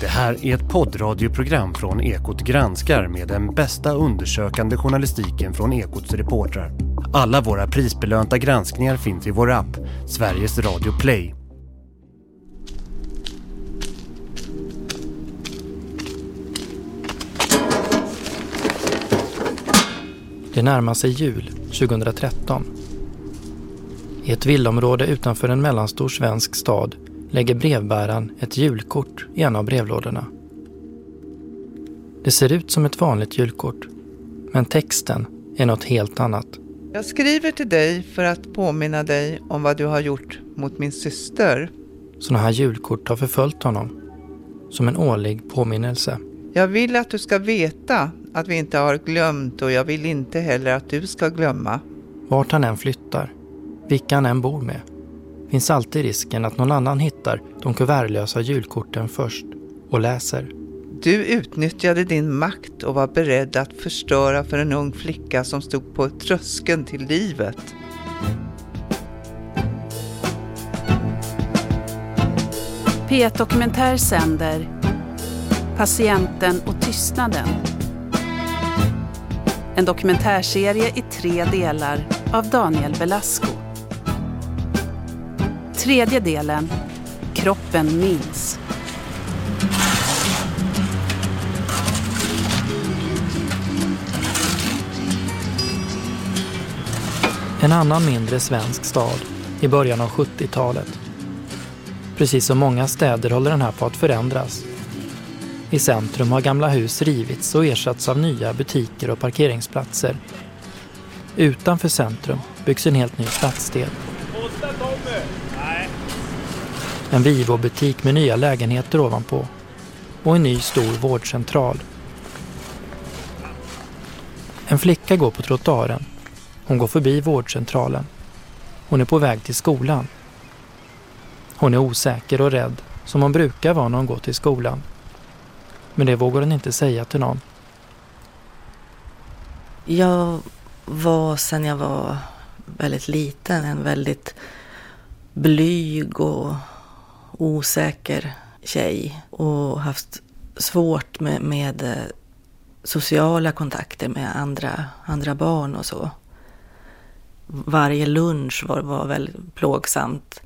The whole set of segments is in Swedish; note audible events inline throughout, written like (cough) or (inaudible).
Det här är ett poddradioprogram från Ekot granskar med den bästa undersökande journalistiken från Ekots reportrar. Alla våra prisbelönta granskningar finns i vår app, Sveriges Radio Play. Det närmar sig jul 2013. I ett villområde utanför en mellanstor svensk stad lägger brevbäraren ett julkort i en av brevlådorna. Det ser ut som ett vanligt julkort, men texten är något helt annat. Jag skriver till dig för att påminna dig om vad du har gjort mot min syster. Sådana här julkort har förföljt honom, som en årlig påminnelse. Jag vill att du ska veta att vi inte har glömt och jag vill inte heller att du ska glömma. Vart han än flyttar, vilka han än bor med, finns alltid risken att någon annan hittar de kuvertlösa julkorten först och läser. Du utnyttjade din makt och var beredd att förstöra för en ung flicka som stod på tröskeln till livet. P1 Dokumentär sänder Patienten och tystnaden. En dokumentärserie i tre delar av Daniel Velasco. Tredje delen Kroppen minns. En annan mindre svensk stad i början av 70-talet. Precis som många städer håller den här på att förändras. I centrum har gamla hus rivits och ersatts av nya butiker och parkeringsplatser. Utanför centrum byggs en helt ny stadsdel. En Vivo-butik med nya lägenheter ovanpå och en ny stor vårdcentral. En flicka går på trottoaren. Hon går förbi vårdcentralen. Hon är på väg till skolan. Hon är osäker och rädd som hon brukar vara när hon går till skolan. Men det vågar hon inte säga till någon. Jag var sedan jag var väldigt liten en väldigt blyg och osäker tjej och haft svårt med, med eh, sociala kontakter med andra, andra barn och så. Varje lunch var, var väldigt plågsamt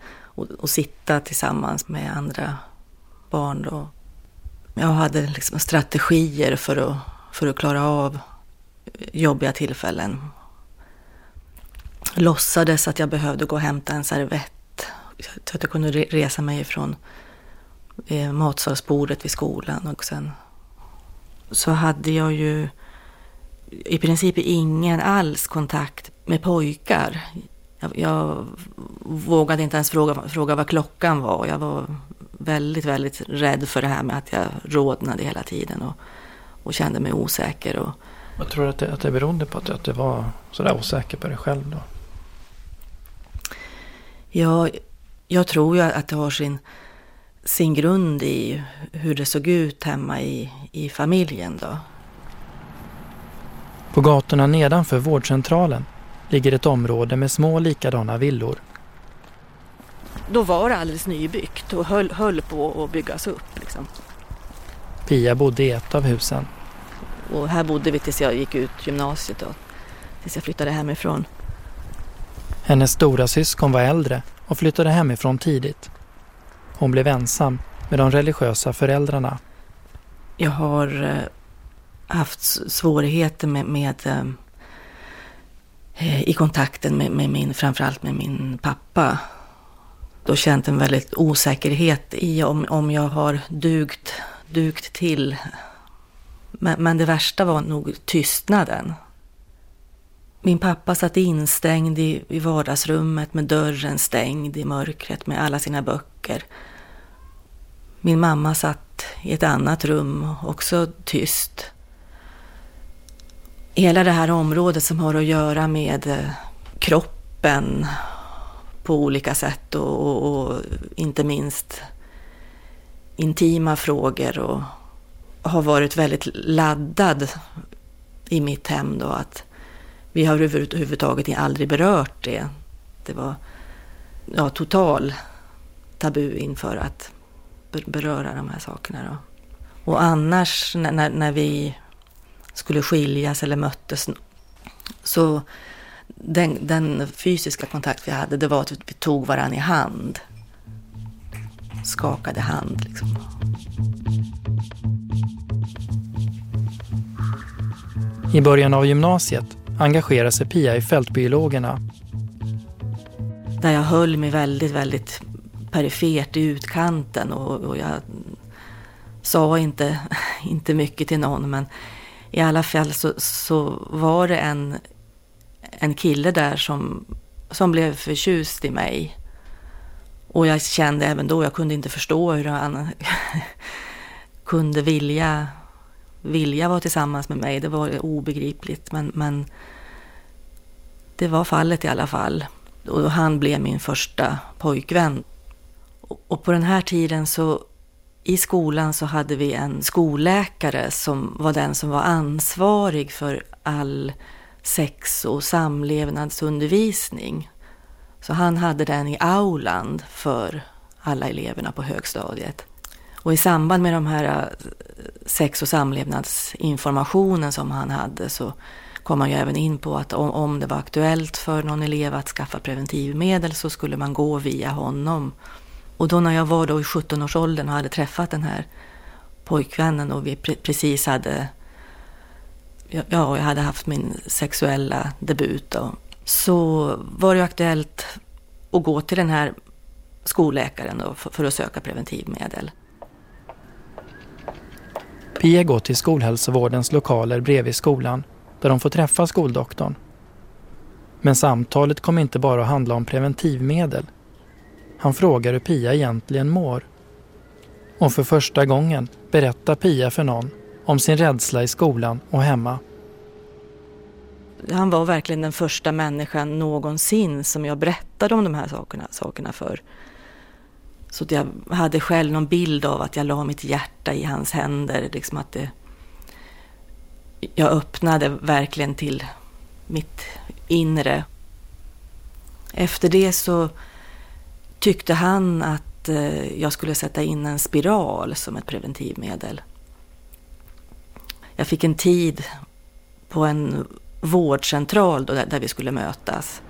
att sitta tillsammans med andra barn. Då. Jag hade liksom strategier för att, för att klara av jobbiga tillfällen. Låtsades att jag behövde gå och hämta en servett. Så att jag kunde resa mig ifrån eh, matsalsbordet vid skolan. Och sen så hade jag ju i princip ingen alls kontakt med pojkar. Jag, jag vågade inte ens fråga, fråga vad klockan var. Jag var väldigt, väldigt rädd för det här med att jag rodnade hela tiden och, och kände mig osäker. Och, Vad tror du att det, att det berodde på att, att du var sådär osäker på dig själv då? Ja, jag tror ju att det har sin, sin grund i hur det såg ut hemma i, i familjen då. På gatorna nedanför vårdcentralen ligger ett område med små likadana villor. Då var det alldeles nybyggt och höll, höll på att byggas upp. Liksom. Pia bodde i ett av husen. Och här bodde vi tills jag gick ut gymnasiet då. Tills jag flyttade hemifrån. Hennes stora syskon var äldre och flyttade hemifrån tidigt. Hon blev ensam med de religiösa föräldrarna. Jag har eh, haft svårigheter med, med eh, eh, i kontakten med, med, min, framförallt med min pappa. Då känt en väldigt osäkerhet i om, om jag har dugt, dugt till. Men, men det värsta var nog tystnaden. Min pappa satt instängd i, i vardagsrummet med dörren stängd i mörkret med alla sina böcker. Min mamma satt i ett annat rum, också tyst. Hela det här området som har att göra med eh, kroppen på olika sätt och, och, och inte minst intima frågor och har varit väldigt laddad i mitt hem då att vi har överhuvudtaget aldrig berört det. Det var ja, total tabu inför att beröra de här sakerna. Då. Och annars när, när vi skulle skiljas eller möttes så den, den, fysiska kontakt vi hade det var att vi tog varandra i hand. Skakade hand liksom. I början av gymnasiet engagerar sig Pia i Fältbiologerna. Där jag höll mig väldigt, väldigt perifert i utkanten och, och jag sa inte, (laughs) inte mycket till någon men i alla fall så, så var det en, en kille där som, som blev förtjust i mig. Och jag kände även då, jag kunde inte förstå hur han (laughs) kunde vilja, vilja vara tillsammans med mig. Det var obegripligt men, men det var fallet i alla fall. Och han blev min första pojkvän. Och på den här tiden så i skolan så hade vi en skolläkare som var den som var ansvarig för all sex och samlevnadsundervisning. Så han hade den i aulan för alla eleverna på högstadiet. Och i samband med de här eh, sex och samlevnadsinformationen som han hade så kom man ju även in på att om, om det var aktuellt för någon elev att skaffa preventivmedel så skulle man gå via honom. Och då när jag var då i 17-årsåldern och hade träffat den här pojkvännen och vi pre precis hade, ja, jag hade haft min sexuella debut då, så var det aktuellt att gå till den här skolläkaren då för, för att söka preventivmedel. Pia går till skolhälsovårdens lokaler bredvid skolan där de får träffa skoldoktorn. Men samtalet kommer inte bara att handla om preventivmedel. Han frågar hur Pia egentligen mår. Och för första gången berättar Pia för någon om sin rädsla i skolan och hemma. Han var verkligen den första människan någonsin som jag berättade om de här sakerna, sakerna för. Så jag hade själv någon bild av att jag la mitt hjärta i hans händer. Liksom att det, jag öppnade verkligen till mitt inre. Efter det så tyckte han att eh, jag skulle sätta in en spiral som ett preventivmedel. Jag fick en tid på en vårdcentral då, där vi skulle mötas.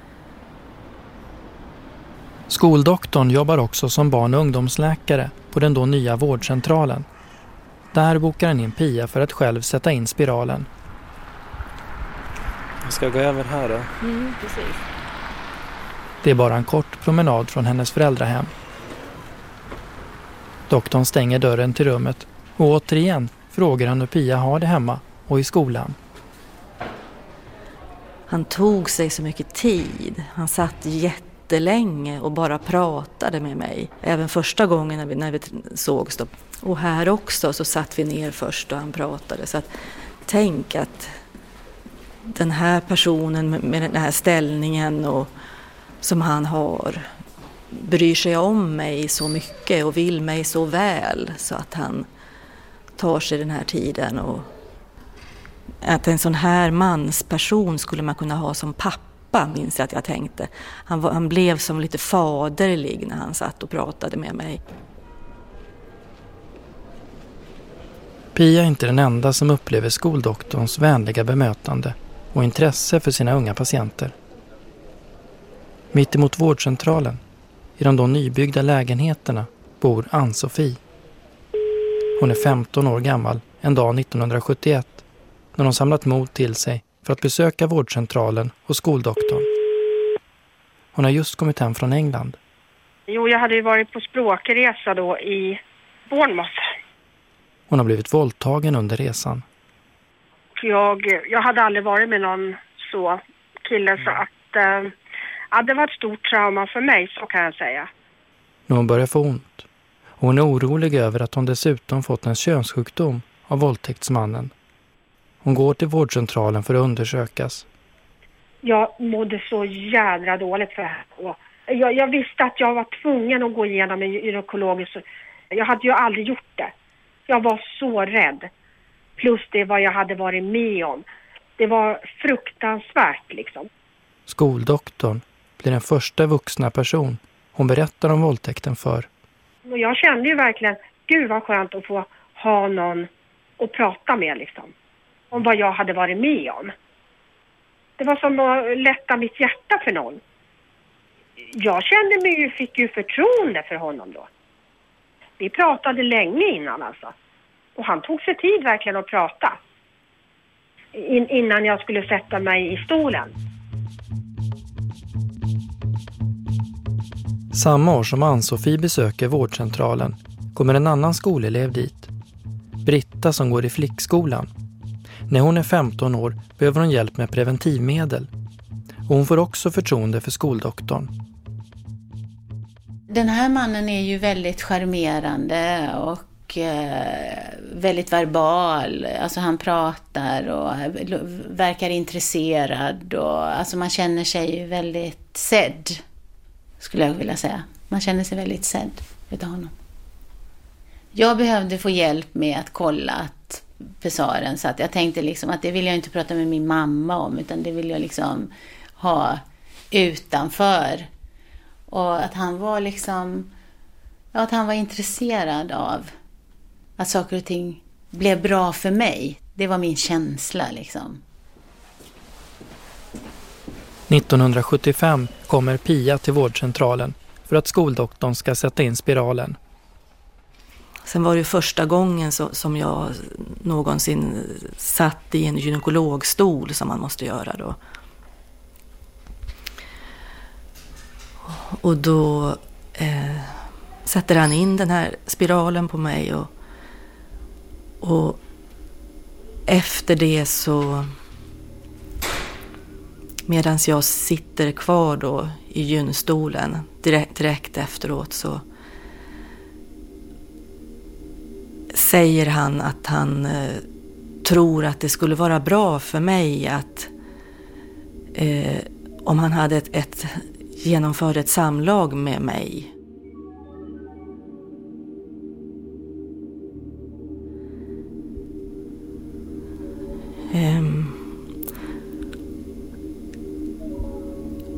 Skoldoktorn jobbar också som barn- och ungdomsläkare på den då nya vårdcentralen. Där bokar han in Pia för att själv sätta in spiralen. Jag ska gå över här då. Mm, precis. Det är bara en kort promenad från hennes föräldrahem. Doktorn stänger dörren till rummet och återigen frågar han hur Pia har det hemma och i skolan. Han tog sig så mycket tid. Han satt jättelänge och bara pratade med mig. Även första gången när vi, när vi sågs. Då. Och här också så satt vi ner först och han pratade. Så att, tänk att den här personen med den här ställningen och som han har bryr sig om mig så mycket och vill mig så väl så att han tar sig den här tiden. Och att en sån här mansperson skulle man kunna ha som pappa, minns jag att jag tänkte. Han, var, han blev som lite faderlig när han satt och pratade med mig. Pia är inte den enda som upplever skoldoktorns vänliga bemötande och intresse för sina unga patienter. Mitt emot vårdcentralen, i de då nybyggda lägenheterna, bor Ann-Sofie. Hon är 15 år gammal en dag 1971 när hon samlat mod till sig för att besöka vårdcentralen och skoldoktorn. Hon har just kommit hem från England. Jo, jag hade ju varit på språkresa då i Bournemouth. Hon har blivit våldtagen under resan. Jag, jag hade aldrig varit med någon så kille så att eh, ja, det var ett stort trauma för mig, så kan jag säga. Nu hon börjar få ont. Och hon är orolig över att hon dessutom fått en könssjukdom av våldtäktsmannen. Hon går till vårdcentralen för att undersökas. Jag mådde så jädra dåligt för det här. Och jag, jag visste att jag var tvungen att gå igenom en gynekologisk... Jag hade ju aldrig gjort det. Jag var så rädd. Plus det vad jag hade varit med om. Det var fruktansvärt liksom. Skoldoktorn blir den första vuxna person hon berättar om våldtäkten för. Och jag kände ju verkligen, gud vad skönt att få ha någon att prata med liksom. Om vad jag hade varit med om. Det var som att lätta mitt hjärta för någon. Jag kände mig ju, fick ju förtroende för honom då. Vi pratade länge innan alltså. Och han tog sig tid verkligen att prata. In, innan jag skulle sätta mig i stolen. Samma år som Ann-Sofie besöker vårdcentralen kommer en annan skolelev dit. Britta som går i flickskolan. När hon är 15 år behöver hon hjälp med preventivmedel. Och hon får också förtroende för skoldoktorn. Den här mannen är ju väldigt charmerande och eh, väldigt verbal. Alltså han pratar och verkar intresserad och alltså man känner sig väldigt sedd skulle jag vilja säga. Man känner sig väldigt sedd utav honom. Jag behövde få hjälp med att kolla att pessaren så att jag tänkte liksom att det vill jag inte prata med min mamma om utan det vill jag liksom ha utanför. Och att han var liksom, ja, att han var intresserad av att saker och ting blev bra för mig. Det var min känsla liksom. 1975 kommer Pia till vårdcentralen för att skoldoktorn ska sätta in spiralen. Sen var det första gången så, som jag någonsin satt i en gynekologstol som man måste göra då. Och då eh, sätter han in den här spiralen på mig och, och efter det så Medan jag sitter kvar då i gynstolen direkt, direkt efteråt så säger han att han eh, tror att det skulle vara bra för mig att eh, om han hade ett, ett, genomförde ett samlag med mig. Eh,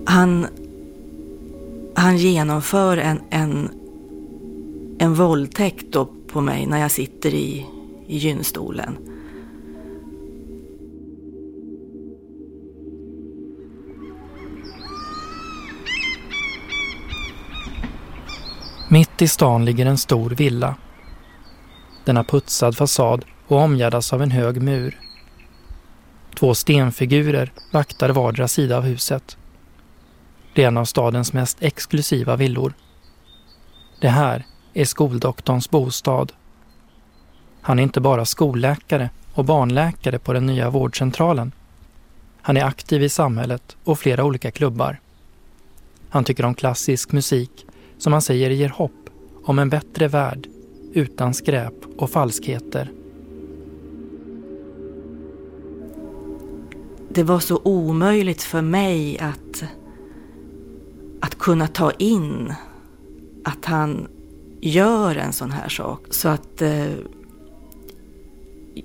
han, han genomför en, en, en våldtäkt då på mig när jag sitter i, i gynstolen. Mitt i stan ligger en stor villa. Den har putsad fasad och omgärdas av en hög mur. Två stenfigurer vaktar vardera sida av huset. Det är en av stadens mest exklusiva villor. Det här är skoldoktorns bostad. Han är inte bara skolläkare och barnläkare på den nya vårdcentralen. Han är aktiv i samhället och flera olika klubbar. Han tycker om klassisk musik som han säger ger hopp om en bättre värld utan skräp och falskheter. Det var så omöjligt för mig att att kunna ta in att han gör en sån här sak. Så att eh,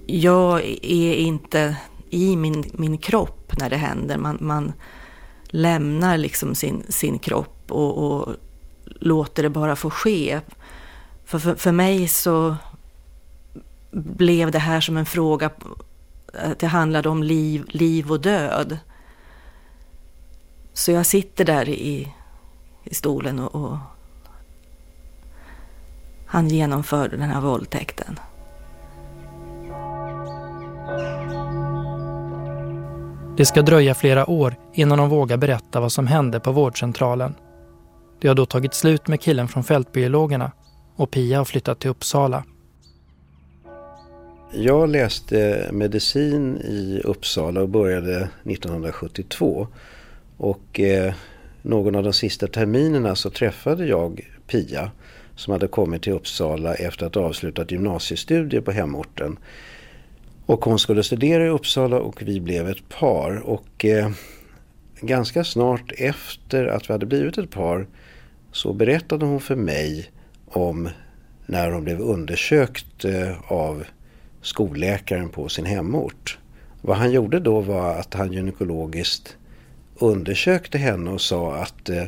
jag är inte i min, min kropp när det händer. Man, man lämnar liksom sin, sin kropp och, och låter det bara få ske. För, för, för mig så blev det här som en fråga, det handlade om liv, liv och död. Så jag sitter där i i stolen och, och han genomförde den här våldtäkten. Det ska dröja flera år innan de vågar berätta vad som hände på vårdcentralen. Det har då tagit slut med killen från fältbiologerna och Pia har flyttat till Uppsala. Jag läste medicin i Uppsala och började 1972. Och eh, någon av de sista terminerna så träffade jag Pia som hade kommit till Uppsala efter att ha avslutat gymnasiestudier på hemorten. Och hon skulle studera i Uppsala och vi blev ett par. Och eh, ganska snart efter att vi hade blivit ett par så berättade hon för mig om när hon blev undersökt eh, av skolläkaren på sin hemort. Vad han gjorde då var att han gynekologiskt undersökte henne och sa att eh,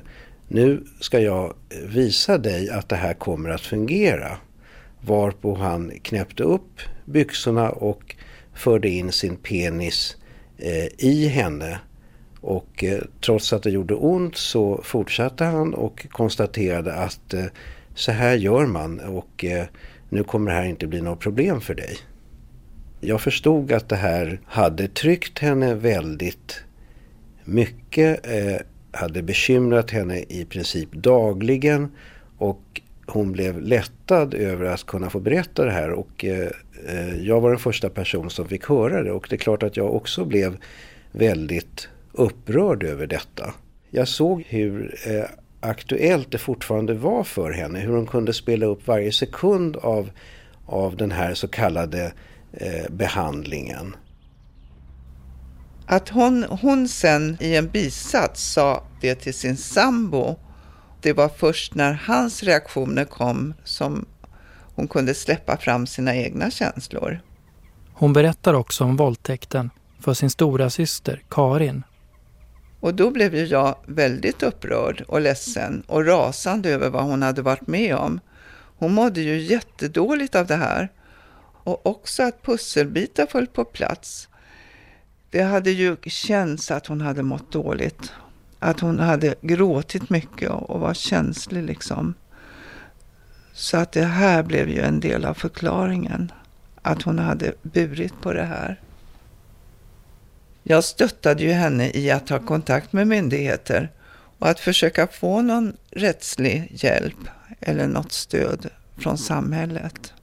nu ska jag visa dig att det här kommer att fungera. varpå han knäppte upp byxorna och förde in sin penis eh, i henne. Och eh, trots att det gjorde ont så fortsatte han och konstaterade att eh, så här gör man och eh, nu kommer det här inte bli något problem för dig. Jag förstod att det här hade tryckt henne väldigt mycket, eh, hade bekymrat henne i princip dagligen och hon blev lättad över att kunna få berätta det här och eh, jag var den första person som fick höra det och det är klart att jag också blev väldigt upprörd över detta. Jag såg hur eh, aktuellt det fortfarande var för henne, hur hon kunde spela upp varje sekund av, av den här så kallade eh, behandlingen. Att hon, hon sen i en bisats sa det till sin sambo, det var först när hans reaktioner kom som hon kunde släppa fram sina egna känslor. Hon berättar också om våldtäkten för sin stora syster Karin. Och då blev ju jag väldigt upprörd och ledsen och rasande över vad hon hade varit med om. Hon mådde ju jättedåligt av det här. Och också att pusselbitar föll på plats. Det hade ju känts att hon hade mått dåligt. Att hon hade gråtit mycket och var känslig liksom. Så att det här blev ju en del av förklaringen. Att hon hade burit på det här. Jag stöttade ju henne i att ta kontakt med myndigheter och att försöka få någon rättslig hjälp eller något stöd från samhället.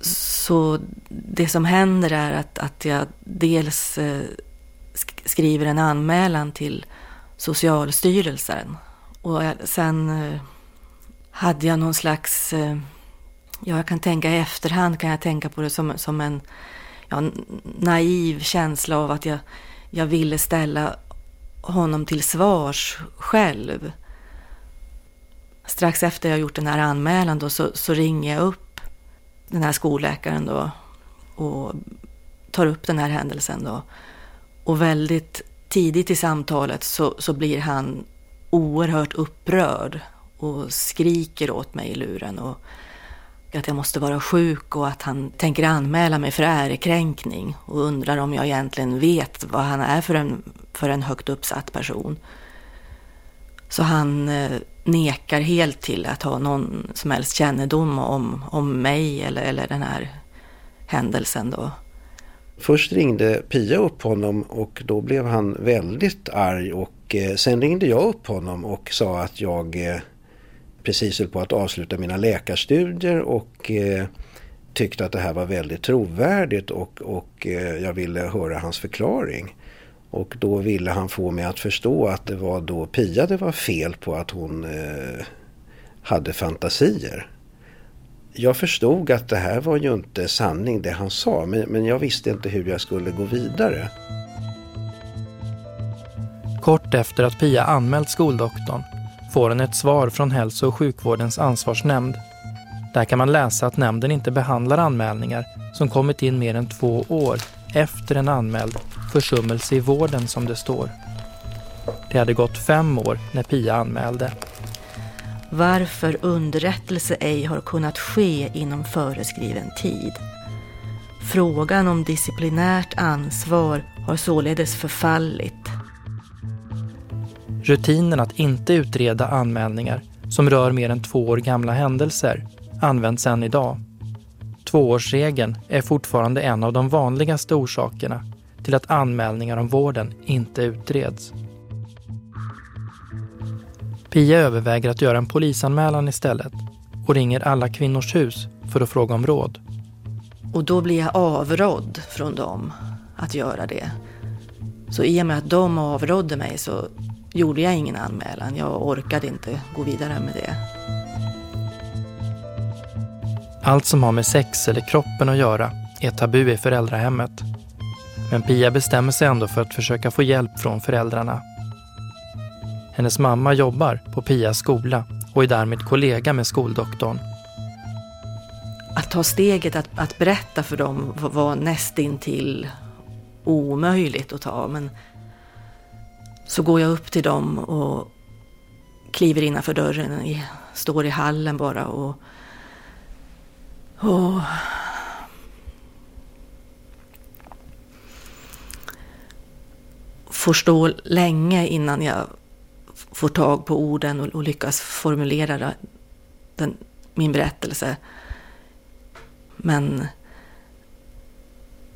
Så det som händer är att, att jag dels eh, skriver en anmälan till Socialstyrelsen och sen eh, hade jag någon slags, eh, ja jag kan tänka i efterhand kan jag tänka på det som, som en ja, naiv känsla av att jag, jag ville ställa honom till svars själv. Strax efter jag gjort den här anmälan då, så, så ringer jag upp den här skolläkaren då och tar upp den här händelsen då. Och väldigt tidigt i samtalet så, så blir han oerhört upprörd och skriker åt mig i luren och att jag måste vara sjuk och att han tänker anmäla mig för ärekränkning och undrar om jag egentligen vet vad han är för en, för en högt uppsatt person. Så han eh, nekar helt till att ha någon som helst kännedom om, om mig eller, eller den här händelsen då. Först ringde Pia upp honom och då blev han väldigt arg och eh, sen ringde jag upp honom och sa att jag eh, precis höll på att avsluta mina läkarstudier och eh, tyckte att det här var väldigt trovärdigt och, och eh, jag ville höra hans förklaring. Och då ville han få mig att förstå att det var då Pia det var fel på att hon eh, hade fantasier. Jag förstod att det här var ju inte sanning det han sa men, men jag visste inte hur jag skulle gå vidare. Kort efter att Pia anmält skoldoktorn får hon ett svar från hälso- och sjukvårdens ansvarsnämnd. Där kan man läsa att nämnden inte behandlar anmälningar som kommit in mer än två år efter en anmäld försummelse i vården som det står. Det hade gått fem år när Pia anmälde. Varför underrättelse ej har kunnat ske inom föreskriven tid. Frågan om disciplinärt ansvar har således förfallit Rutinen att inte utreda anmälningar som rör mer än två år gamla händelser används än idag. Tvåårsregeln är fortfarande en av de vanligaste orsakerna till att anmälningar om vården inte utreds. Pia överväger att göra en polisanmälan istället och ringer alla kvinnors hus för att fråga om råd. Och då blir jag avrådd från dem att göra det. Så i och med att de avrådde mig så gjorde jag ingen anmälan. Jag orkade inte gå vidare med det. Allt som har med sex eller kroppen att göra är tabu i föräldrahemmet. Men Pia bestämmer sig ändå för att försöka få hjälp från föräldrarna. Hennes mamma jobbar på Pias skola och är därmed kollega med skoldoktorn. Att ta steget att, att berätta för dem var nästintill omöjligt att ta. Men så går jag upp till dem och kliver innanför dörren, står i hallen bara och Och får stå länge innan jag får tag på orden och, och lyckas formulera den, min berättelse. Men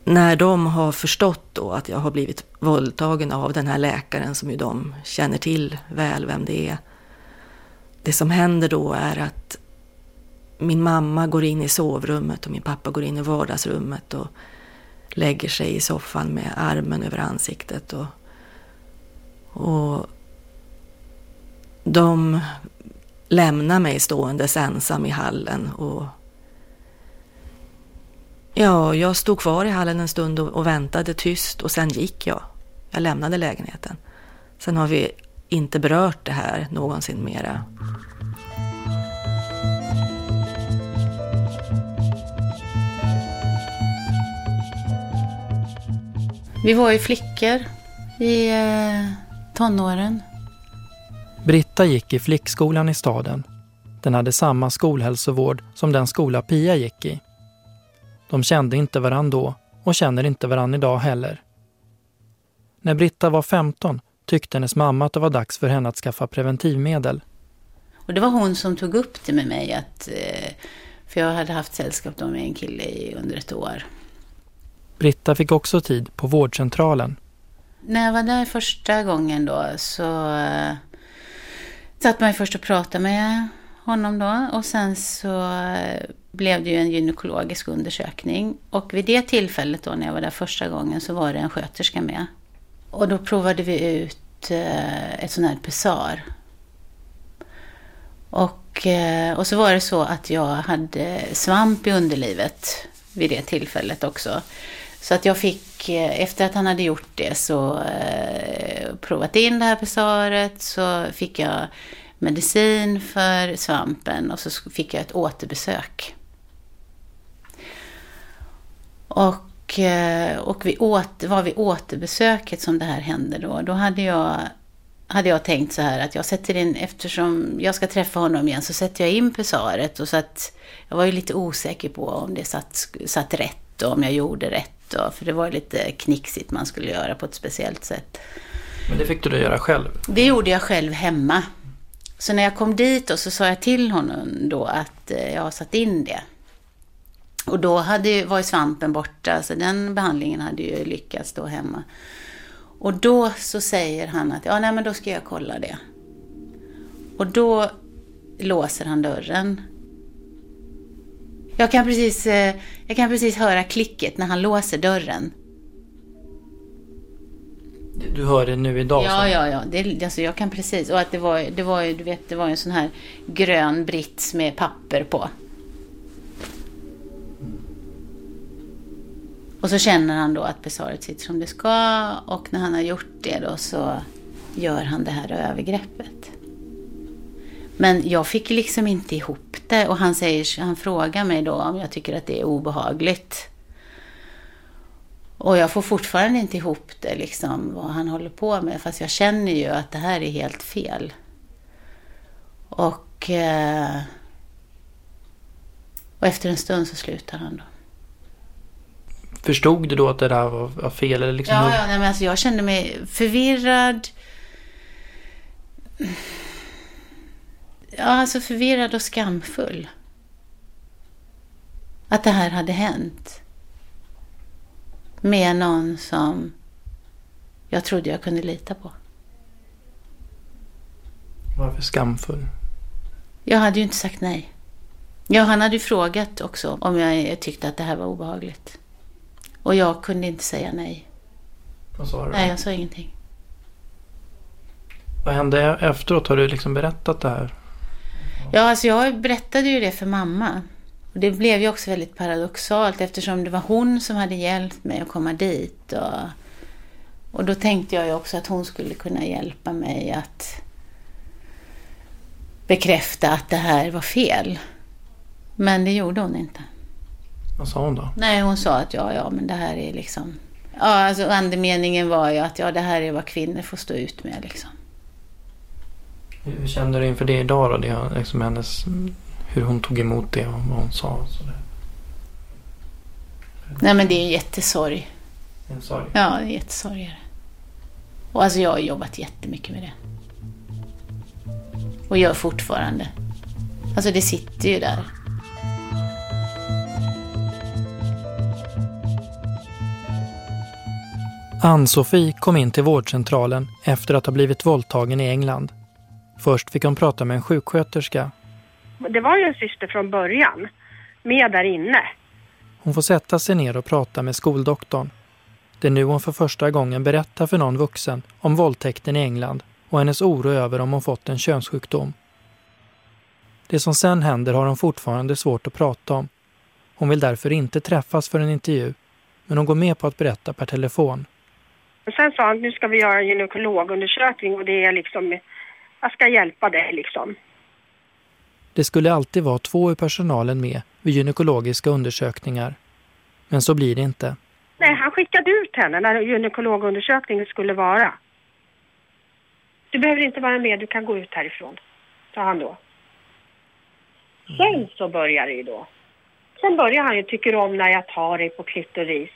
när de har förstått då att jag har blivit våldtagen av den här läkaren som ju de känner till väl vem det är. Det som händer då är att min mamma går in i sovrummet och min pappa går in i vardagsrummet och lägger sig i soffan med armen över ansiktet. Och, och de lämnar mig ståendes ensam i hallen och Ja, jag stod kvar i hallen en stund och, väntade tyst och sen gick jag. Jag lämnade lägenheten. Sen har vi inte berört det här någonsin mera. Vi var ju flickor i eh, tonåren. Britta gick i flickskolan i staden. Den hade samma skolhälsovård som den skola Pia gick i. De kände inte varann då och känner inte varann idag heller. När Britta var 15 tyckte hennes mamma att det var dags för henne att skaffa preventivmedel. Och det var hon som tog upp det med mig, att, eh, för jag hade haft sällskap med en kille i under ett år. Britta fick också tid på vårdcentralen. När jag var där första gången då så eh, satt man ju först och pratade med honom då och sen så eh, blev det ju en gynekologisk undersökning. Och vid det tillfället då när jag var där första gången så var det en sköterska med. Och då provade vi ut eh, ett sånt här pessar. Och, och så var det så att jag hade svamp i underlivet vid det tillfället också. Så att jag fick, eh, efter att han hade gjort det, så eh, provat in det här besvaret så fick jag medicin för svampen och så fick jag ett återbesök. Och, eh, och vi åter, var vid återbesöket som det här hände då, då hade jag, hade jag tänkt så här att jag sätter in, eftersom jag ska träffa honom igen, så sätter jag in pessaret och så att jag var ju lite osäker på om det satt, satt rätt och om jag gjorde rätt då, för det var lite knixigt man skulle göra på ett speciellt sätt. Men det fick du då göra själv? Det gjorde jag själv hemma. Så när jag kom dit och så sa jag till honom då att eh, jag har satt in det. Och då hade, var ju svampen borta, så den behandlingen hade ju lyckats då hemma. Och då så säger han att ja, nej men då ska jag kolla det. Och då låser han dörren jag kan, precis, eh, jag kan precis höra klicket när han låser dörren. Du hör det nu idag? Ja, ja, ja. Det, alltså jag kan precis. Och att det var, det var du vet, det var en sån här grön brits med papper på. Och så känner han då att pessaret sitter som det ska och när han har gjort det då så gör han det här övergreppet. Men jag fick liksom inte ihop det och han, säger, han frågar mig då om jag tycker att det är obehagligt. Och jag får fortfarande inte ihop det, liksom, vad han håller på med, fast jag känner ju att det här är helt fel. Och, eh, och efter en stund så slutar han då. Förstod du då att det där var fel? Eller liksom ja, ja nej, men alltså jag kände mig förvirrad ja, alltså förvirrad och skamfull. Att det här hade hänt. Med någon som jag trodde jag kunde lita på. Varför skamfull? Jag hade ju inte sagt nej. Ja, han hade ju frågat också om jag tyckte att det här var obehagligt. Och jag kunde inte säga nej. Vad sa du? Nej, jag sa ingenting. Vad hände efteråt? Har du liksom berättat det här? Ja, alltså jag berättade ju det för mamma. Och det blev ju också väldigt paradoxalt eftersom det var hon som hade hjälpt mig att komma dit. Och, och då tänkte jag ju också att hon skulle kunna hjälpa mig att bekräfta att det här var fel. Men det gjorde hon inte. Vad sa hon då? Nej, hon sa att ja, ja, men det här är liksom... Ja, alltså andemeningen var ju att ja, det här är vad kvinnor får stå ut med liksom. Hur kände du inför det idag då? Det, liksom hennes, hur hon tog emot det och vad hon sa? Så Nej men det är en jättesorg. En sorg. Ja, det är jättesorg. Och alltså jag har jobbat jättemycket med det. Och gör fortfarande. Alltså det sitter ju där. Ann-Sofie kom in till vårdcentralen efter att ha blivit våldtagen i England. Först fick hon prata med en sjuksköterska. Det var ju en syster från början, med där inne. Hon får sätta sig ner och prata med skoldoktorn. Det är nu hon för första gången berättar för någon vuxen om våldtäkten i England och hennes oro över om hon fått en könssjukdom. Det som sen händer har hon fortfarande svårt att prata om. Hon vill därför inte träffas för en intervju, men hon går med på att berätta per telefon. Sen sa han att nu ska vi göra en gynekologundersökning och det är liksom, jag ska hjälpa dig liksom. Det skulle alltid vara två i personalen med vid gynekologiska undersökningar. Men så blir det inte. Nej, han skickade ut henne när gynekologundersökningen skulle vara. Du behöver inte vara med, du kan gå ut härifrån, sa han då. Sen så börjar det ju då. Sen börjar han ju, tycker om när jag tar dig på klitoris.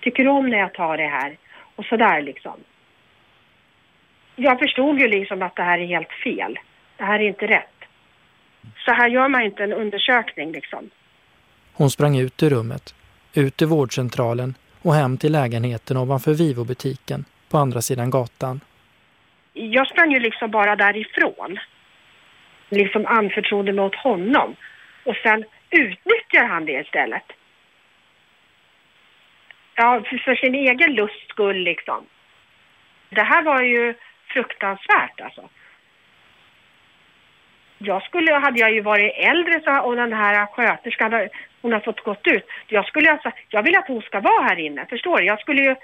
Tycker om när jag tar det här. Och sådär liksom. Jag förstod ju liksom att det här är helt fel. Det här är inte rätt. Så här gör man inte en undersökning liksom. Hon sprang ut ur rummet, ut ur vårdcentralen och hem till lägenheten ovanför Vivo-butiken på andra sidan gatan. Jag sprang ju liksom bara därifrån. Liksom anförtrodde mig åt honom. Och sen utnyttjar han det istället. Ja, för, för sin egen lust skull liksom. Det här var ju fruktansvärt alltså. Jag skulle, hade jag ju varit äldre så, och den här sköterskan, hon har fått gått ut. Jag skulle alltså, jag vill att hon ska vara här inne, förstår du? Jag skulle ju,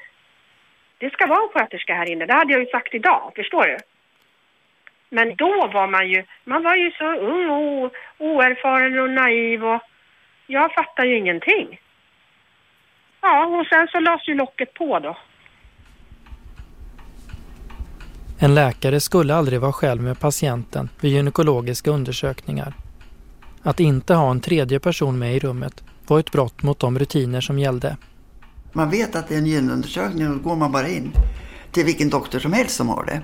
det ska vara en sköterska här inne, det hade jag ju sagt idag, förstår du? Men då var man ju, man var ju så ung och oerfaren och naiv och jag fattar ju ingenting. Ja, och sen så lades ju locket på då. En läkare skulle aldrig vara själv med patienten vid gynekologiska undersökningar. Att inte ha en tredje person med i rummet var ett brott mot de rutiner som gällde. Man vet att det är en gynundersökning och då går man bara in till vilken doktor som helst som har det.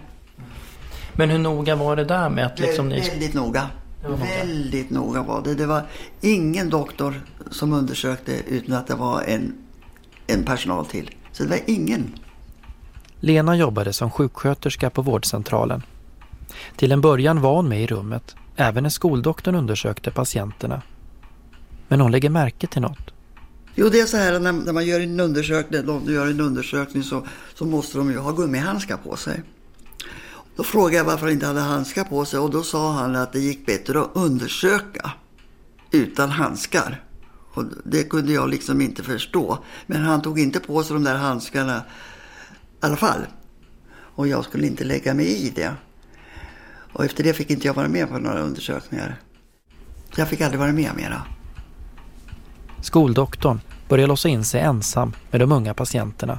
Men hur noga var det där med att liksom ni... Väldigt noga. Noga. Väldigt noga var det. Det var ingen doktor som undersökte utan att det var en, en personal till. Så det var ingen. Lena jobbade som sjuksköterska på vårdcentralen. Till en början var hon med i rummet, även när skoldoktorn undersökte patienterna. Men hon lägger märke till något. Jo, det är så här när, när man gör en undersökning, de gör en undersökning så, så måste de ju ha gummihandskar på sig. Då frågade jag varför han inte hade handskar på sig och då sa han att det gick bättre att undersöka utan handskar. Och det kunde jag liksom inte förstå. Men han tog inte på sig de där handskarna alla fall. Och jag skulle inte lägga mig i det. Och efter det fick inte jag vara med på några undersökningar. Så jag fick aldrig vara med mera. Skoldoktorn börjar låsa in sig ensam med de unga patienterna.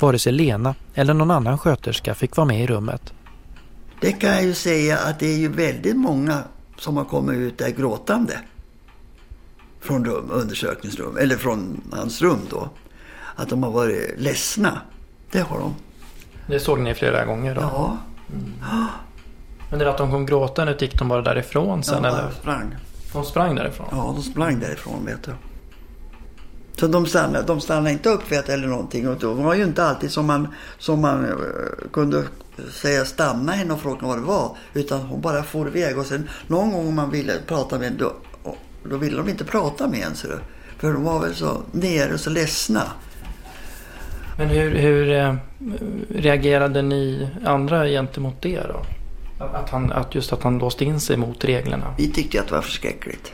Vare sig Lena eller någon annan sköterska fick vara med i rummet. Det kan jag ju säga att det är ju väldigt många som har kommit ut där gråtande. Från rum, undersökningsrum, eller från hans rum då. Att de har varit ledsna. Det har de. Det såg ni flera gånger då? Ja. Men det att de kom gråtande, gick de bara därifrån sen ja, eller? de sprang. De sprang därifrån? Ja, de sprang därifrån vet du. Så de stannade, de stannade inte upp vet, eller någonting. Och det var ju inte alltid som man, som man eh, kunde säga stanna henne och fråga vad det var. Utan hon bara for iväg. Och sen någon gång man ville prata med henne, då, då ville de inte prata med det, för de var väl så nere och så ledsna. Men hur, hur eh, reagerade ni andra gentemot det då? Att, han, att just att han låste in sig mot reglerna? Vi tyckte att det var förskräckligt.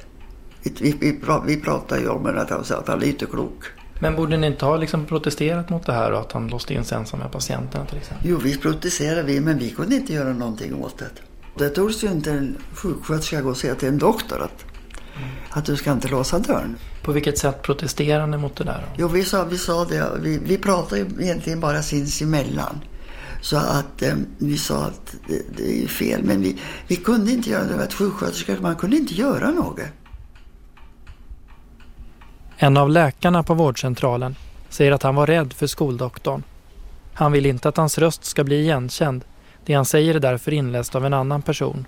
Vi, vi, vi, pra- vi pratade ju om det, att han sa att han är inte klok. Men borde ni inte ha liksom protesterat mot det här och att han låste in sig ensam med patienterna till exempel? Jo, vi protesterade vi, men vi kunde inte göra någonting åt det. Det togs ju inte en sjuksköterska gå och säga till en doktor att, att du ska inte låsa dörren. På vilket sätt protesterade ni mot det där? Jo, vi sa, vi sa det. Vi, vi pratade egentligen bara sinsemellan. Så att eh, vi sa att det, det är fel. Men vi, vi kunde inte göra det. Det var ett sjuksköterska. Man kunde inte göra något. En av läkarna på vårdcentralen säger att han var rädd för skoldoktorn. Han vill inte att hans röst ska bli igenkänd. Det han säger är därför inläst av en annan person.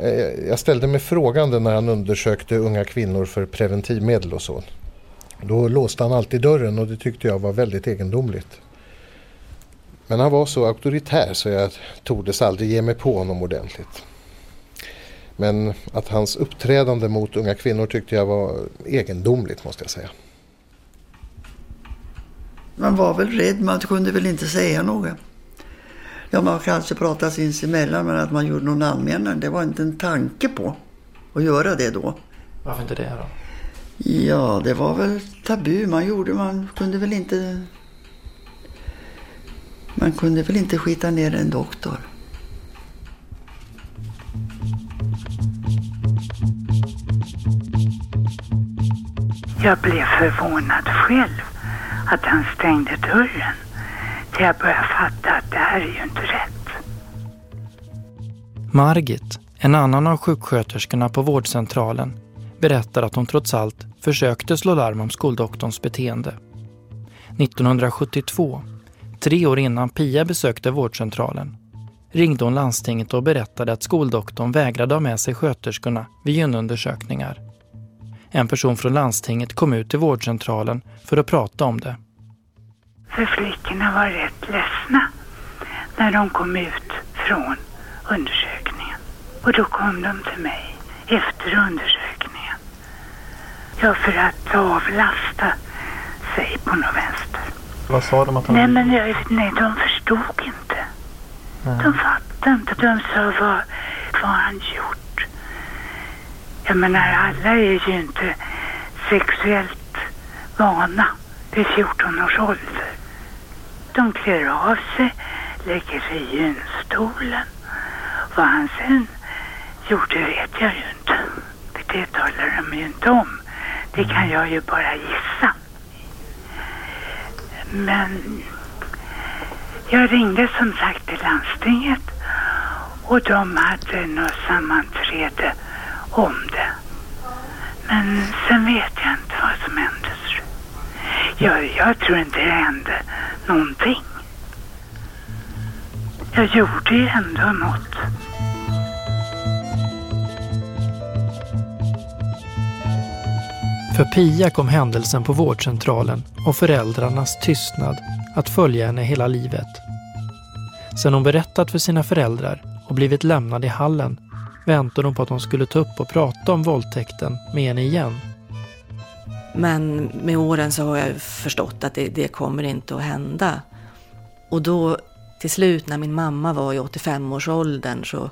Eh, jag ställde mig frågande när han undersökte unga kvinnor för preventivmedel och så. Då låste han alltid dörren och det tyckte jag var väldigt egendomligt. Men han var så auktoritär så jag tordes aldrig ge mig på honom ordentligt. Men att hans uppträdande mot unga kvinnor tyckte jag var egendomligt måste jag säga. Man var väl rädd, man kunde väl inte säga något. Ja, man kanske pratade sinsemellan men att man gjorde någon anmälan, det var inte en tanke på att göra det då. Varför inte det då? Ja, det var väl tabu. Man gjorde, man kunde väl inte... Man kunde väl inte skita ner en doktor. Jag blev förvånad själv att han stängde dörren. Till jag började fatta att det här är ju inte rätt. Margit, en annan av sjuksköterskorna på vårdcentralen, berättar att hon trots allt försökte slå larm om skoldoktorns beteende. 1972, tre år innan Pia besökte vårdcentralen, ringde hon landstinget och berättade att skoldoktorn vägrade ha med sig sköterskorna vid gynundersökningar. En person från landstinget kom ut till vårdcentralen för att prata om det. För flickorna var rätt ledsna när de kom ut från undersökningen. Och då kom de till mig efter undersökningen. Ja, för att avlasta sig på något vänster. Vad sa de att han Nej, men jag, nej, de förstod inte. Nej. De fattade inte. De sa, vad, vad han gjort? Jag menar, alla är ju inte sexuellt vana vid 14 års ålder. De klär av sig, lägger sig i gynstolen. Vad han sen gjorde vet jag ju inte. Det talar de ju inte om. Det kan jag ju bara gissa. Men jag ringde som sagt till landstinget och de hade något sammanträde om det. Men sen vet jag inte vad som hände. Jag, jag tror inte det hände någonting. Jag gjorde ju ändå något. För Pia kom händelsen på vårdcentralen och föräldrarnas tystnad att följa henne hela livet. Sen hon berättat för sina föräldrar och blivit lämnad i hallen väntade hon på att de skulle ta upp och prata om våldtäkten med henne igen. Men med åren så har jag förstått att det, det kommer inte att hända. Och då till slut när min mamma var i 85-årsåldern så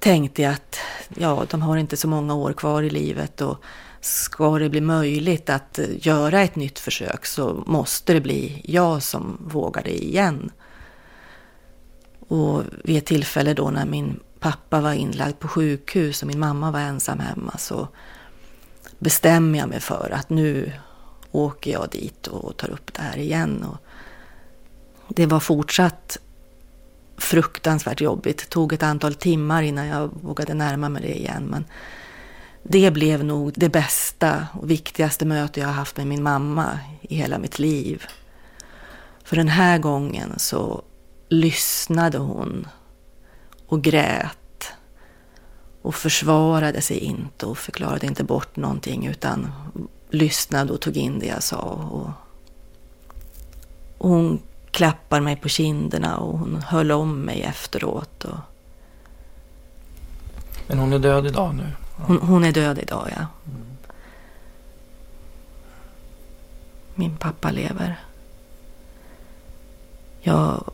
tänkte jag att ja, de har inte så många år kvar i livet och ska det bli möjligt att göra ett nytt försök så måste det bli jag som vågar det igen. Och vid ett tillfälle då när min pappa var inlagd på sjukhus och min mamma var ensam hemma så bestämmer jag mig för att nu åker jag dit och tar upp det här igen. Och det var fortsatt fruktansvärt jobbigt. Det tog ett antal timmar innan jag vågade närma mig det igen. Men det blev nog det bästa och viktigaste möte jag har haft med min mamma i hela mitt liv. För den här gången så lyssnade hon och grät och försvarade sig inte och förklarade inte bort någonting utan lyssnade och tog in det jag sa. Och, och hon klappade mig på kinderna och hon höll om mig efteråt. Och... Men hon är död idag nu? Hon, hon är död idag, ja. Min pappa lever. Jag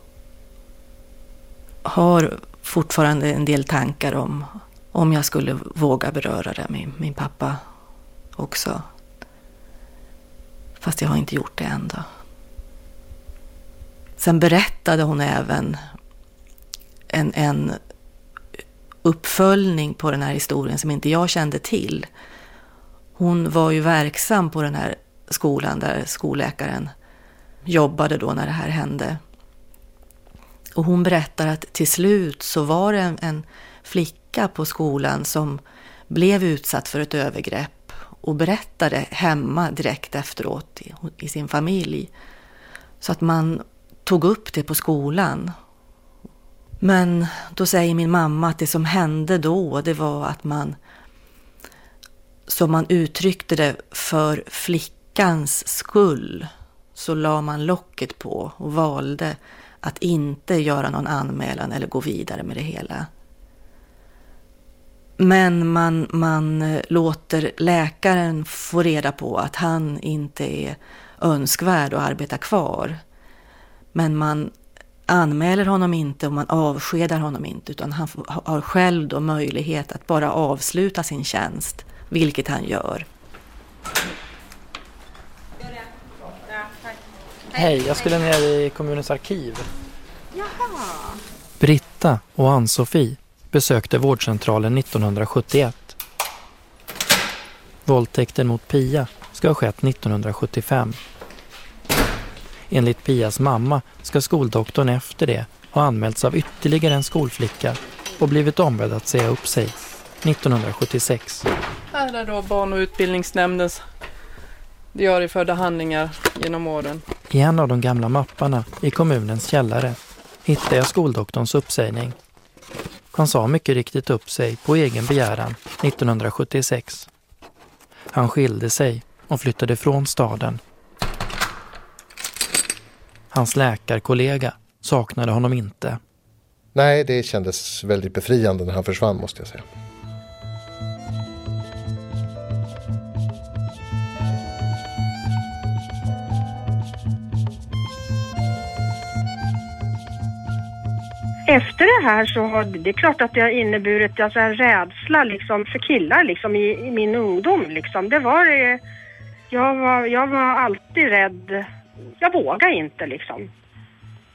har fortfarande en del tankar om om jag skulle våga beröra det med min pappa också. Fast jag har inte gjort det än då. Sen berättade hon även en, en uppföljning på den här historien som inte jag kände till. Hon var ju verksam på den här skolan där skolläkaren jobbade då när det här hände. Och hon berättar att till slut så var det en, en flicka på skolan som blev utsatt för ett övergrepp och berättade hemma direkt efteråt i, i sin familj. Så att man tog upp det på skolan. Men då säger min mamma att det som hände då, det var att man, som man uttryckte det, för flickans skull, så la man locket på och valde att inte göra någon anmälan eller gå vidare med det hela. Men man, man låter läkaren få reda på att han inte är önskvärd att arbeta kvar. Men man anmäler honom inte och man avskedar honom inte utan han har själv då möjlighet att bara avsluta sin tjänst, vilket han gör. Hej, jag skulle ner i kommunens arkiv. Jaha. Britta och Ann-Sofie besökte vårdcentralen 1971. Våldtäkten mot Pia ska ha skett 1975. Enligt Pias mamma ska skoldoktorn efter det ha anmälts av ytterligare en skolflicka och blivit ombedd att säga upp sig 1976. Här är då barn- och utbildningsnämndens diarieförda handlingar genom åren. I en av de gamla mapparna i kommunens källare hittade jag skoldoktorns uppsägning. Han sa mycket riktigt upp sig på egen begäran 1976. Han skilde sig och flyttade från staden. Hans läkarkollega saknade honom inte. Nej, det kändes väldigt befriande när han försvann måste jag säga. Efter det här så har det är klart att det har inneburit alltså, en rädsla liksom, för killar liksom, i, i min ungdom. Liksom. Det var det, jag, var, jag var alltid rädd. Jag vågade inte liksom.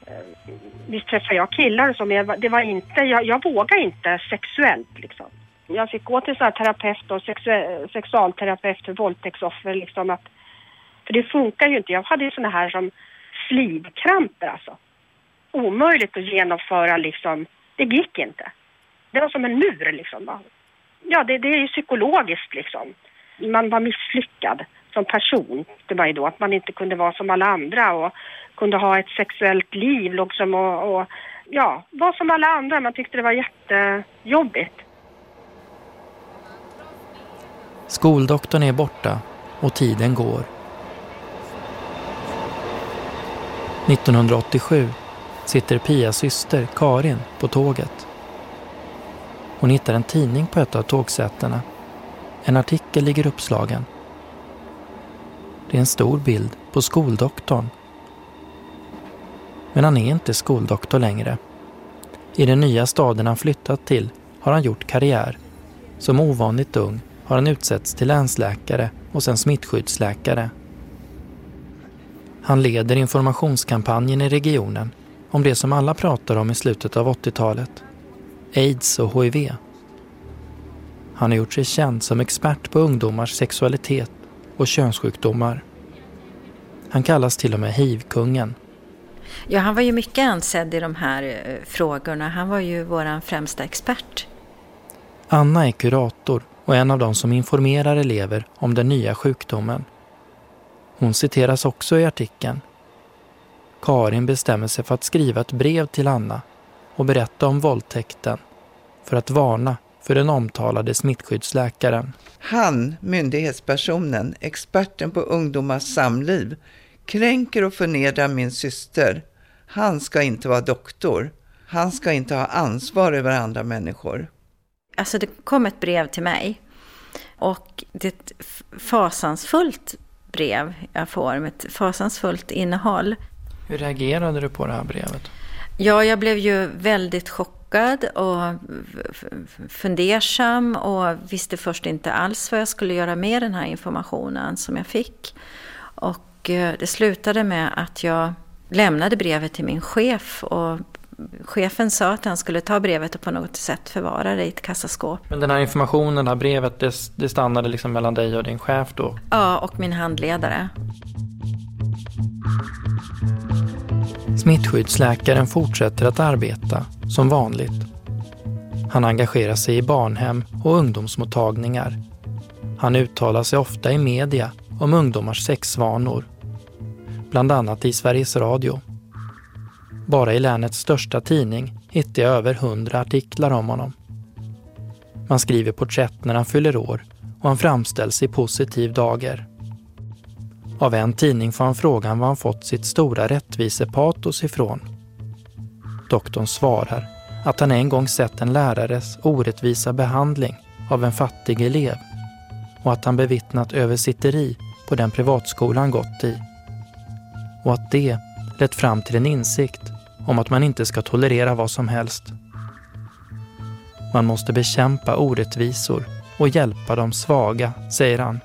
Eh, visst träffade jag killar som jag, det var inte, jag, jag vågade inte sexuellt liksom. Jag fick gå till så här terapeut och sexu, sexualterapeut för våldtäktsoffer liksom att, för det funkar ju inte. Jag hade ju såna här som slidkramper alltså omöjligt att genomföra liksom. Det gick inte. Det var som en mur liksom. Ja, det, det är ju psykologiskt liksom. Man var misslyckad som person. Det var ju då att man inte kunde vara som alla andra och kunde ha ett sexuellt liv liksom och, och ja, vara som alla andra. Man tyckte det var jättejobbigt. Skoldoktorn är borta och tiden går. 1987 sitter Pias syster Karin på tåget. Hon hittar en tidning på ett av tågsätena. En artikel ligger uppslagen. Det är en stor bild på skoldoktorn. Men han är inte skoldoktor längre. I den nya staden han flyttat till har han gjort karriär. Som ovanligt ung har han utsetts till länsläkare och sen smittskyddsläkare. Han leder informationskampanjen i regionen om det som alla pratar om i slutet av 80-talet. Aids och HIV. Han har gjort sig känd som expert på ungdomars sexualitet och könssjukdomar. Han kallas till och med HIV-kungen. Ja, han var ju mycket ansedd i de här eh, frågorna. Han var ju vår främsta expert. Anna är kurator och en av de som informerar elever om den nya sjukdomen. Hon citeras också i artikeln Karin bestämmer sig för att skriva ett brev till Anna och berätta om våldtäkten för att varna för den omtalade smittskyddsläkaren. Han, myndighetspersonen, experten på ungdomars samliv, kränker och förnedrar min syster. Han ska inte vara doktor. Han ska inte ha ansvar över andra människor. Alltså det kom ett brev till mig och det är ett fasansfullt brev jag får med ett fasansfullt innehåll. Hur reagerade du på det här brevet? Ja, jag blev ju väldigt chockad och fundersam och visste först inte alls vad jag skulle göra med den här informationen som jag fick. Och eh, det slutade med att jag lämnade brevet till min chef och chefen sa att han skulle ta brevet och på något sätt förvara det i ett kassaskåp. Men den här informationen, det här brevet, det, det stannade liksom mellan dig och din chef då? Ja, och min handledare. Smittskyddsläkaren fortsätter att arbeta som vanligt. Han engagerar sig i barnhem och ungdomsmottagningar. Han uttalar sig ofta i media om ungdomars sexvanor. Bland annat i Sveriges Radio. Bara i länets största tidning hittar jag över hundra artiklar om honom. Man skriver porträtt när han fyller år och han framställs i positiv dager. Av en tidning får han frågan var han fått sitt stora rättvisepatos ifrån. Doktorn svarar att han en gång sett en lärares orättvisa behandling av en fattig elev och att han bevittnat översitteri på den privatskola han gått i. Och att det lett fram till en insikt om att man inte ska tolerera vad som helst. Man måste bekämpa orättvisor och hjälpa de svaga, säger han.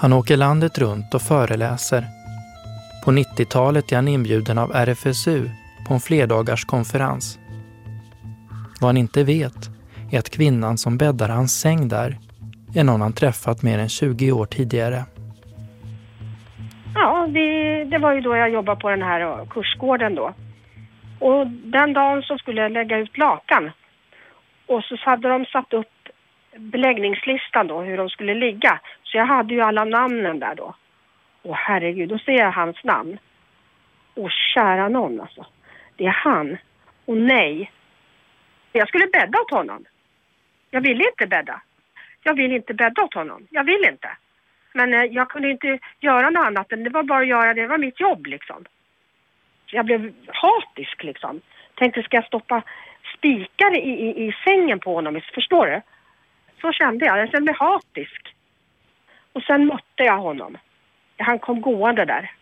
Han åker landet runt och föreläser. På 90-talet är han inbjuden av RFSU på en flerdagarskonferens. Vad han inte vet är att kvinnan som bäddar hans säng där är någon han träffat mer än 20 år tidigare. Ja, det, det var ju då jag jobbade på den här eh, kursgården då. Och den dagen så skulle jag lägga ut lakan. Och så hade de satt upp beläggningslistan då, hur de skulle ligga. Så jag hade ju alla namnen där då. Åh herregud, då ser jag hans namn. Åh kära någon alltså. Det är han. Och nej. Jag skulle bädda åt honom. Jag ville inte bädda. Jag vill inte bädda åt honom. Jag vill inte. Men eh, jag kunde inte göra något annat. Det var bara att göra det. Det var mitt jobb liksom. Jag blev hatisk liksom. Tänkte, ska jag stoppa spikar i, i, i sängen på honom? Förstår du? Så kände jag. Jag kände mig hatisk. Och sen mötte jag honom. Han kom gående där.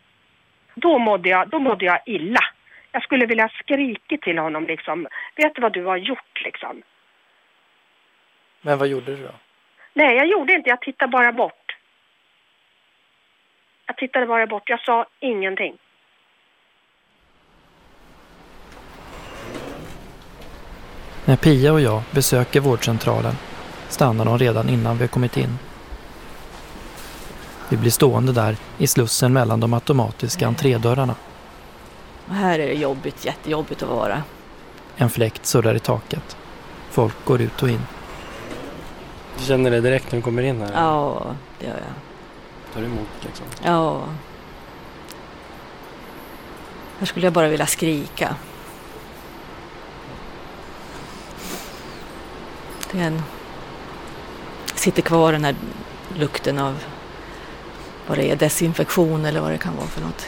Då mådde jag, då mådde jag illa. Jag skulle vilja skrika till honom liksom. Vet du vad du har gjort liksom? Men vad gjorde du då? Nej, jag gjorde inte. Jag tittade bara bort. Jag tittade bara bort. Jag sa ingenting. När Pia och jag besöker vårdcentralen stannar de redan innan vi kommit in. Vi blir stående där i slussen mellan de automatiska entrédörrarna. Här är det jobbigt, jättejobbigt att vara. En fläkt surrar i taket. Folk går ut och in. Du känner det direkt när du kommer in här? Ja, det gör jag. Tar du emot liksom? Ja. Här skulle jag bara vilja skrika. Det är en... sitter kvar den här lukten av vad det är, desinfektion eller vad det kan vara för något.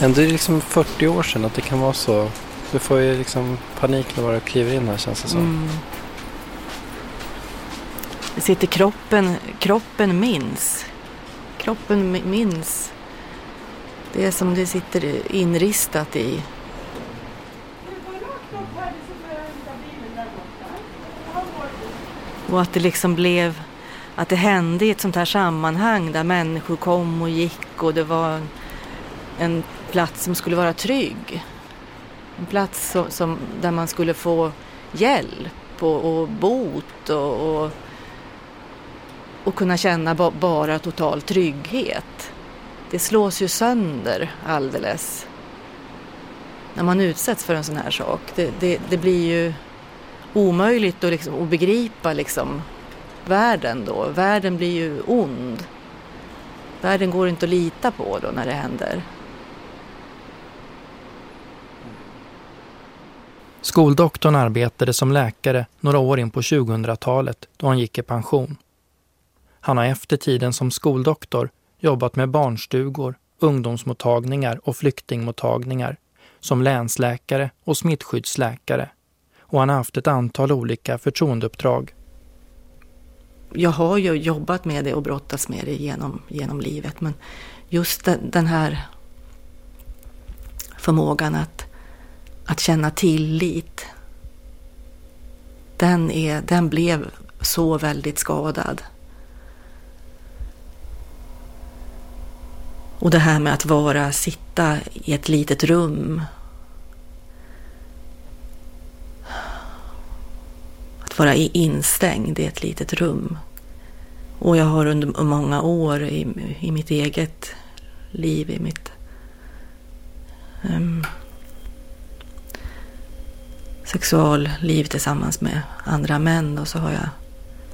Är det liksom 40 år sedan att det kan vara så. Du får ju liksom panik när du kliver in här känns det som. Mm. Det sitter kroppen, kroppen minns. Kroppen minns. Det är som det sitter inristat i Och att det liksom blev, att det hände i ett sånt här sammanhang där människor kom och gick och det var en, plats som skulle vara trygg. En plats som, som där man skulle få hjälp och, och bot och, och, och kunna känna ba, bara total trygghet. Det slås ju sönder alldeles när man utsätts för en sån här sak. Det, det, det blir ju omöjligt att, liksom, att begripa liksom, världen då. Världen blir ju ond. Världen går inte att lita på då när det händer. Skoldoktorn arbetade som läkare några år in på 2000-talet då han gick i pension. Han har efter tiden som skoldoktor jobbat med barnstugor, ungdomsmottagningar och flyktingmottagningar som länsläkare och smittskyddsläkare och han har haft ett antal olika förtroendeuppdrag. Jag har ju jobbat med det och brottats med det genom, genom livet men just den, den här förmågan att, att känna tillit den, är, den blev så väldigt skadad. Och det här med att vara, sitta i ett litet rum Att vara instängd i ett litet rum. Och jag har under många år i, i mitt eget liv, i mitt um, sexualliv tillsammans med andra män och så har jag,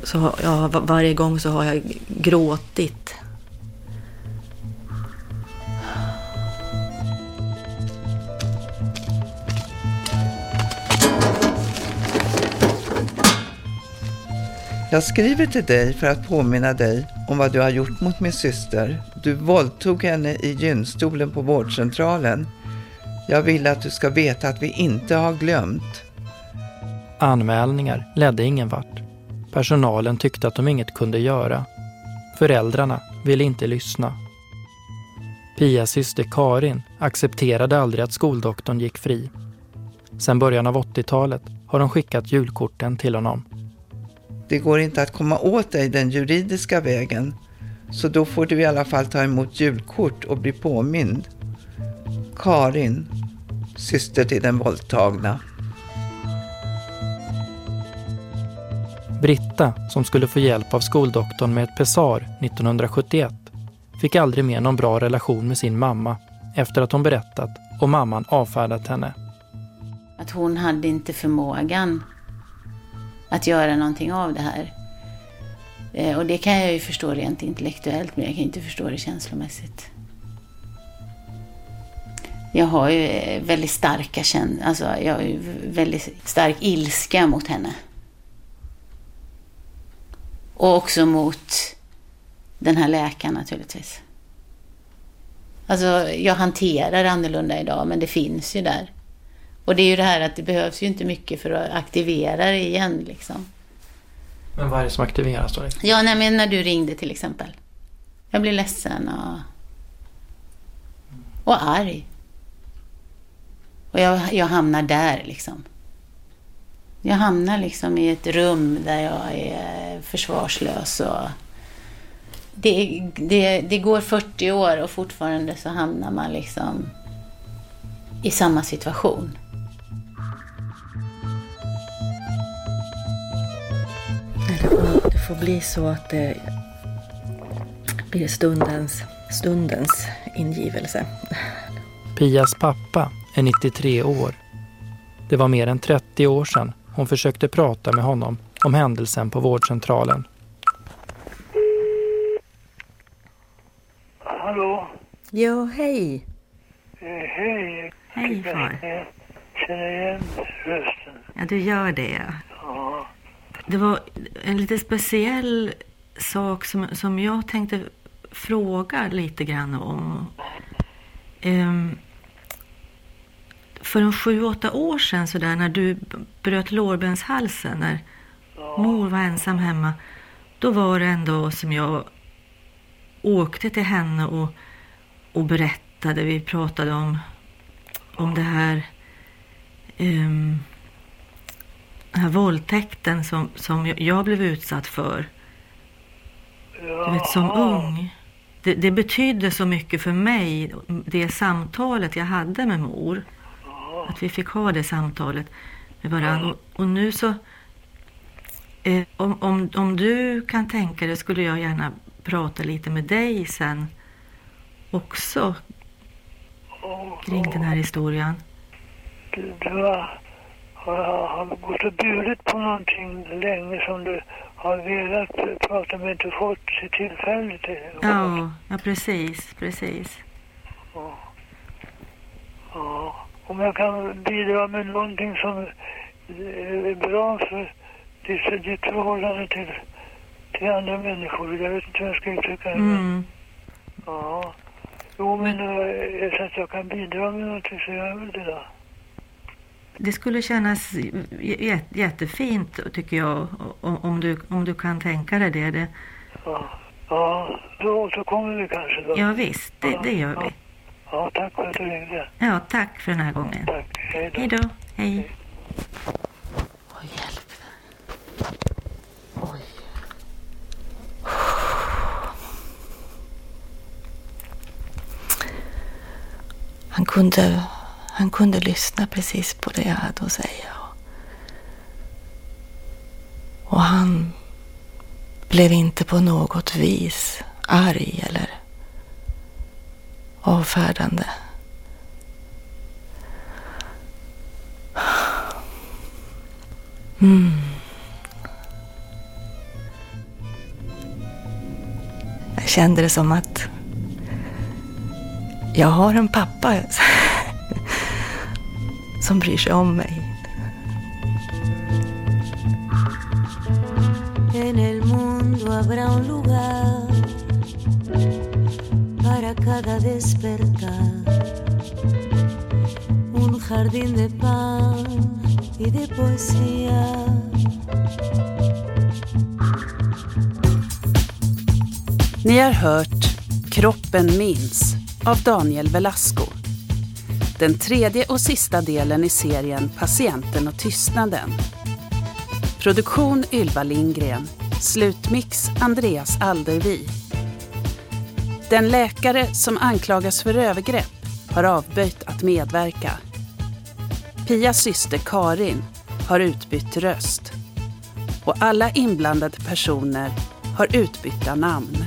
så har, ja, varje gång så har jag gråtit. Jag skriver till dig för att påminna dig om vad du har gjort mot min syster. Du våldtog henne i gynstolen på vårdcentralen. Jag vill att du ska veta att vi inte har glömt. Anmälningar ledde ingen vart. Personalen tyckte att de inget kunde göra. Föräldrarna ville inte lyssna. Pias syster Karin accepterade aldrig att skoldoktorn gick fri. Sedan början av 80-talet har de skickat julkorten till honom. Det går inte att komma åt dig den juridiska vägen, så då får du i alla fall ta emot julkort och bli påmind. Karin, syster till den våldtagna. Britta, som skulle få hjälp av skoldoktorn med ett pessar 1971, fick aldrig mer någon bra relation med sin mamma efter att hon berättat och mamman avfärdat henne. Att hon hade inte förmågan att göra någonting av det här. Eh, och det kan jag ju förstå rent intellektuellt, men jag kan inte förstå det känslomässigt. Jag har ju eh, väldigt starka känslor, alltså jag har ju väldigt stark ilska mot henne. Och också mot den här läkaren naturligtvis. Alltså jag hanterar annorlunda idag, men det finns ju där. Och det är ju det här att det behövs ju inte mycket för att aktivera det igen liksom. Men vad är det som aktiveras då? Ja, nej, men när du ringde till exempel. Jag blir ledsen och, och arg. Och jag, jag hamnar där liksom. Jag hamnar liksom i ett rum där jag är försvarslös och det, det, det går 40 år och fortfarande så hamnar man liksom i samma situation. Det får, det får bli så att det blir stundens, stundens ingivelse. Pias pappa är 93 år. Det var mer än 30 år sedan hon försökte prata med honom om händelsen på vårdcentralen. Hallå? Ja, hej. Eh, hej. Hej, far. Jag känner igen rösten. Ja, du gör det. Ja. Det var en lite speciell sak som, som jag tänkte fråga lite grann om. Ehm, för en sju, åtta år sedan så där, när du bröt lårbenshalsen, när mor var ensam hemma, då var det ändå som jag åkte till henne och, och berättade. Vi pratade om, om det här, um, den här våldtäkten som, som jag blev utsatt för. Du vet, som ung. Det, det betydde så mycket för mig, det samtalet jag hade med mor. Att vi fick ha det samtalet med varandra. Och, och nu så... Eh, om, om, om du kan tänka dig skulle jag gärna prata lite med dig sen också kring den här historien. Har, har, har gått och burit på någonting länge som du har velat prata med inte fått till. Ja, ja precis, precis. Ja. ja. Om jag kan bidra med någonting som är bra för ditt, ditt förhållande till, till andra människor. Jag vet inte hur jag ska uttrycka det. Mm. Ja. Jo, men äh, så att jag kan bidra med någonting så gör jag väl det då. Det skulle kännas jättefint tycker jag om, du, om du kan tänka dig det. det. Ja. ja, då återkommer vi kanske då. Ja visst, det, det gör vi. Ja, tack för att du ringde. Ja, tack för den här gången. Tack, hej då. Hej då. Hej. Åh, hjälp. Oj. Han kunde, han kunde lyssna precis på det jag hade att säga. Och han blev inte på något vis arg eller avfärdande. Mm. Jag kände det som att jag har en pappa som bryr sig om mig. En el mundo habrá un lugar para cada despertar. Un jardín de pan y de poesía. Ni har hört Kroppen minns av Daniel Velasco. Den tredje och sista delen i serien Patienten och tystnaden. Produktion Ylva Lindgren. Slutmix Andreas Aldervi. Den läkare som anklagas för övergrepp har avböjt att medverka. Pias syster Karin har utbytt röst. Och alla inblandade personer har utbytta namn.